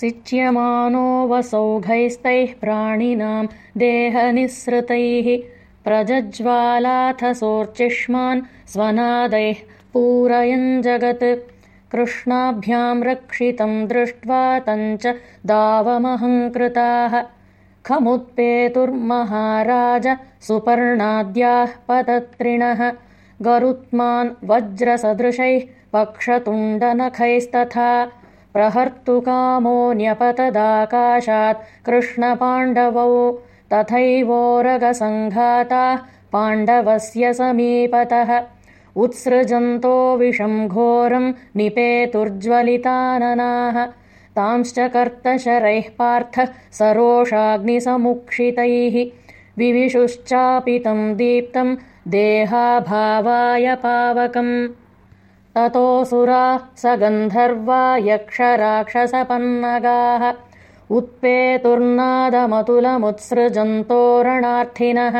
सिच्यमानो वसौघैस्तैः प्राणिनां देहनिःसृतैः प्रजज्वालाथसोर्चिष्मान् स्वनादैः पूरयन् जगत्। कृष्णाभ्यां रक्षितं दृष्ट्वा तञ्च दावमहङ्कृताः। खमुत्पेतुर्महाराज सुपर्णाद्याः पतत्रिणः गरुत्मान् वज्रसदृशैः पक्षतुण्डनखैस्तथा प्रहर्तुकामो न्यपतदाकाशात् कृष्णपाण्डवौ। तथैवोरगसङ्घाताः पाण्डवस्य समीपतः। उत्सृजन्तो विषम् घोरम् निपेतुर्ज्वलिताननाः। तांश्च कर्तशरैः पार्थः सरोषाग्निसमुक्षितैः। विविशुश्चापितम् दीप्तम् देहाभावाय पावकम् ततोऽसुराः स गन्धर्वा यक्षराक्षसपन्नगाः। उत्पेतुर्नादमतुलमुत्सृजन्तोरणार्थिनः